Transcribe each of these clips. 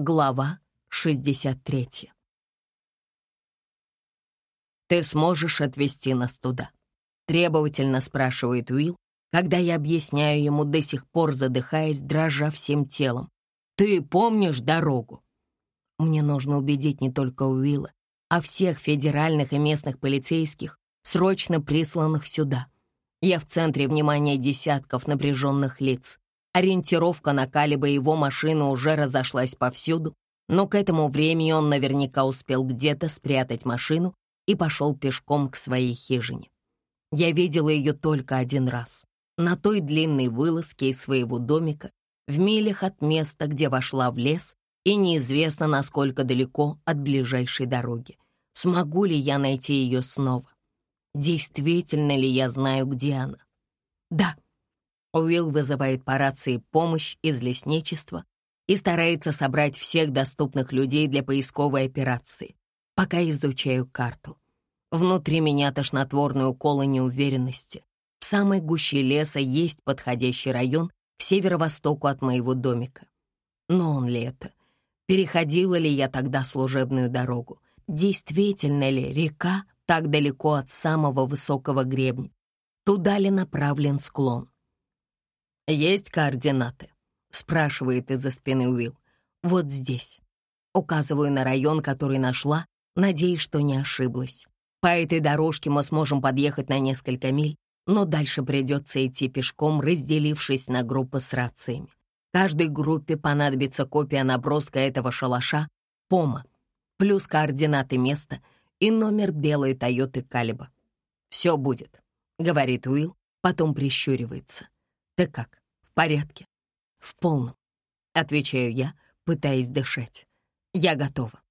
Глава 63 «Ты сможешь отвезти нас туда?» — требовательно спрашивает Уилл, когда я объясняю ему, до сих пор задыхаясь, дрожа всем телом. «Ты помнишь дорогу?» Мне нужно убедить не только Уилла, а всех федеральных и местных полицейских, срочно присланных сюда. Я в центре внимания десятков напряженных лиц. Ориентировка на Калиба и его машину уже разошлась повсюду, но к этому времени он наверняка успел где-то спрятать машину и пошел пешком к своей хижине. Я видела ее только один раз, на той длинной вылазке из своего домика, в милях от места, где вошла в лес, и неизвестно, насколько далеко от ближайшей дороги. Смогу ли я найти ее снова? Действительно ли я знаю, где она? Да, Уилл вызывает по рации помощь из лесничества и старается собрать всех доступных людей для поисковой операции, пока изучаю карту. Внутри меня тошнотворные уколы неуверенности. В самой гуще леса есть подходящий район к северо-востоку от моего домика. Но он ли это? Переходила ли я тогда служебную дорогу? Действительно ли река так далеко от самого высокого гребня? Туда ли направлен склон? «Есть координаты?» — спрашивает из-за спины Уилл. «Вот здесь». Указываю на район, который нашла, надеясь, что не ошиблась. По этой дорожке мы сможем подъехать на несколько миль, но дальше придется идти пешком, разделившись на группы с рациями. Каждой группе понадобится копия наброска этого шалаша, пома, плюс координаты места и номер белой Тойоты Калиба. «Все будет», — говорит Уилл, потом прищуривается. «Ты как?» Порядке. В полном. Отвечаю я, пытаясь дышать. Я готова.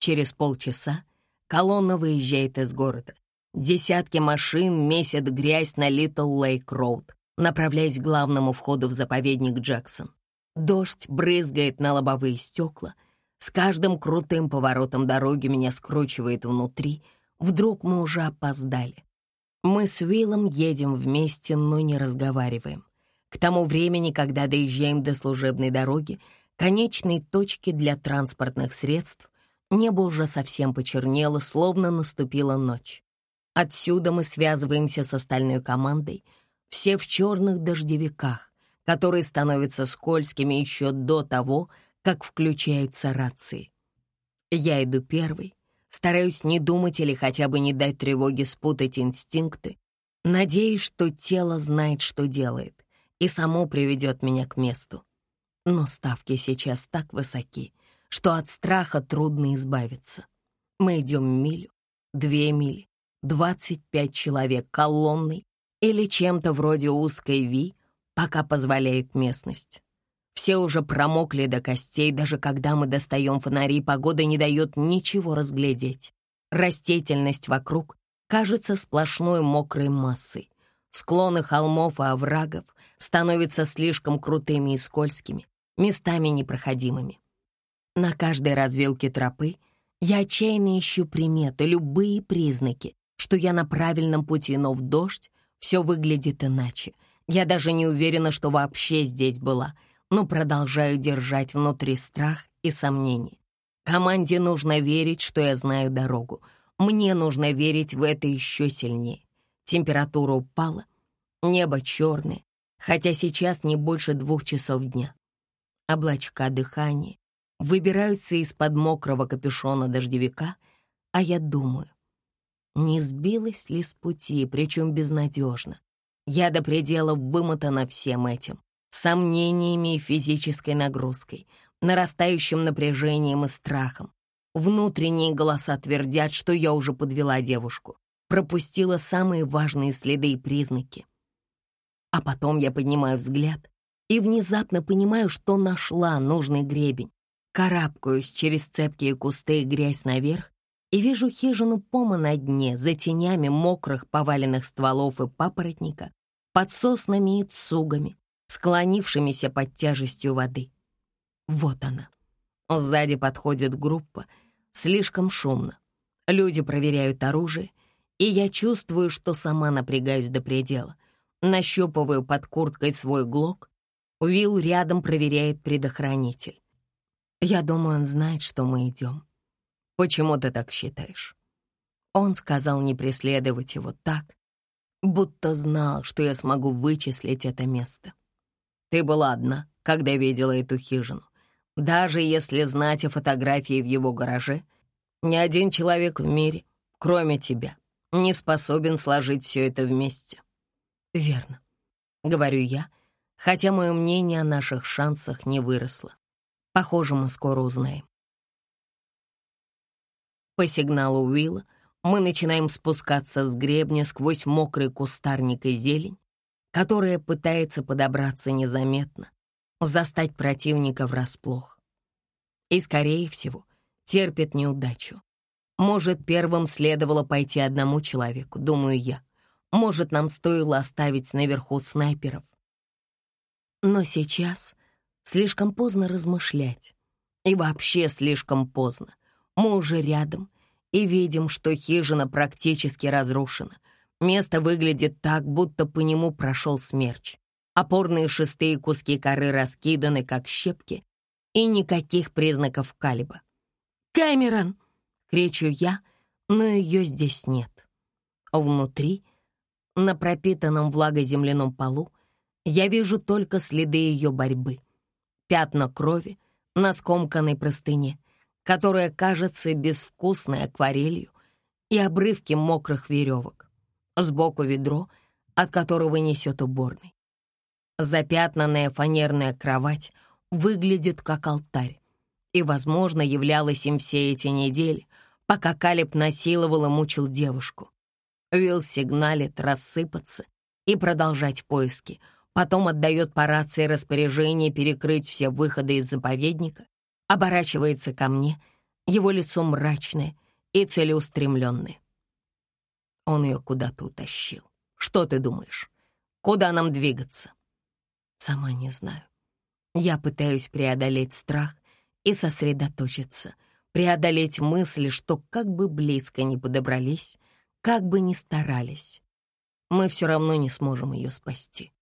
Через полчаса колонна выезжает из города. Десятки машин месят грязь на Литл Лейк Роуд, направляясь к главному входу в заповедник Джексон. Дождь брызгает на лобовые стекла. С каждым крутым поворотом дороги меня скручивает внутри. Вдруг мы уже опоздали. Мы с Уиллом едем вместе, но не разговариваем. К тому времени, когда доезжаем до служебной дороги, конечной точки для транспортных средств, небо уже совсем почернело, словно наступила ночь. Отсюда мы связываемся с остальной командой, все в черных дождевиках, которые становятся скользкими еще до того, как включаются рации. Я иду первый, Стараюсь не думать или хотя бы не дать тревоге спутать инстинкты. Надеюсь, что тело знает, что делает, и само приведет меня к месту. Но ставки сейчас так высоки, что от страха трудно избавиться. Мы идем милю, две мили, двадцать пять человек колонной или чем-то вроде узкой Ви, пока позволяет местность. Все уже промокли до костей, даже когда мы достаем фонари, погода не дает ничего разглядеть. Растительность вокруг кажется сплошной мокрой массой. Склоны холмов и оврагов становятся слишком крутыми и скользкими, местами непроходимыми. На каждой развилке тропы я отчаянно ищу приметы, любые признаки, что я на правильном пути, но в дождь все выглядит иначе. Я даже не уверена, что вообще здесь была — но продолжаю держать внутри страх и сомнения. Команде нужно верить, что я знаю дорогу. Мне нужно верить в это еще сильнее. Температура упала, небо черное, хотя сейчас не больше двух часов дня. Облачка дыхания выбираются из-под мокрого капюшона дождевика, а я думаю, не сбилась ли с пути, причем безнадежно. Я до предела вымотана всем этим сомнениями и физической нагрузкой, нарастающим напряжением и страхом. Внутренние голоса твердят, что я уже подвела девушку, пропустила самые важные следы и признаки. А потом я поднимаю взгляд и внезапно понимаю, что нашла нужный гребень. Карабкаюсь через цепкие кусты и грязь наверх и вижу хижину Пома на дне, за тенями мокрых поваленных стволов и папоротника, под соснами и цугами, склонившимися под тяжестью воды. Вот она. Сзади подходит группа. Слишком шумно. Люди проверяют оружие, и я чувствую, что сама напрягаюсь до предела. Нащупываю под курткой свой глок. Уилл рядом проверяет предохранитель. Я думаю, он знает, что мы идем. Почему ты так считаешь? Он сказал не преследовать его так, будто знал, что я смогу вычислить это место. Ты была одна, когда видела эту хижину. Даже если знать о фотографии в его гараже, ни один человек в мире, кроме тебя, не способен сложить все это вместе. Верно, говорю я, хотя мое мнение о наших шансах не выросло. Похоже, мы скоро узнаем. По сигналу Уилла мы начинаем спускаться с гребня сквозь мокрый кустарник и зелень, которая пытается подобраться незаметно, застать противника врасплох. И, скорее всего, терпит неудачу. Может, первым следовало пойти одному человеку, думаю я. Может, нам стоило оставить наверху снайперов. Но сейчас слишком поздно размышлять. И вообще слишком поздно. Мы уже рядом — и видим, что хижина практически разрушена. Место выглядит так, будто по нему прошел смерч. Опорные шестые куски коры раскиданы, как щепки, и никаких признаков калиба. «Кэмерон!» — кричу я, но ее здесь нет. Внутри, на пропитанном влагой земляном полу, я вижу только следы ее борьбы. Пятна крови на скомканной простыне — которая кажется безвкусной акварелью, и обрывки мокрых веревок. Сбоку ведро, от которого несет уборный. Запятнанная фанерная кровать выглядит как алтарь и, возможно, являлась им все эти недели, пока Калиб насиловал и мучил девушку. Уилл сигналит рассыпаться и продолжать поиски, потом отдает по рации распоряжение перекрыть все выходы из заповедника оборачивается ко мне, его лицо мрачное и целеустремленное. Он ее куда-то утащил. Что ты думаешь? Куда нам двигаться? Сама не знаю. Я пытаюсь преодолеть страх и сосредоточиться, преодолеть мысли, что как бы близко не подобрались, как бы ни старались, мы все равно не сможем ее спасти.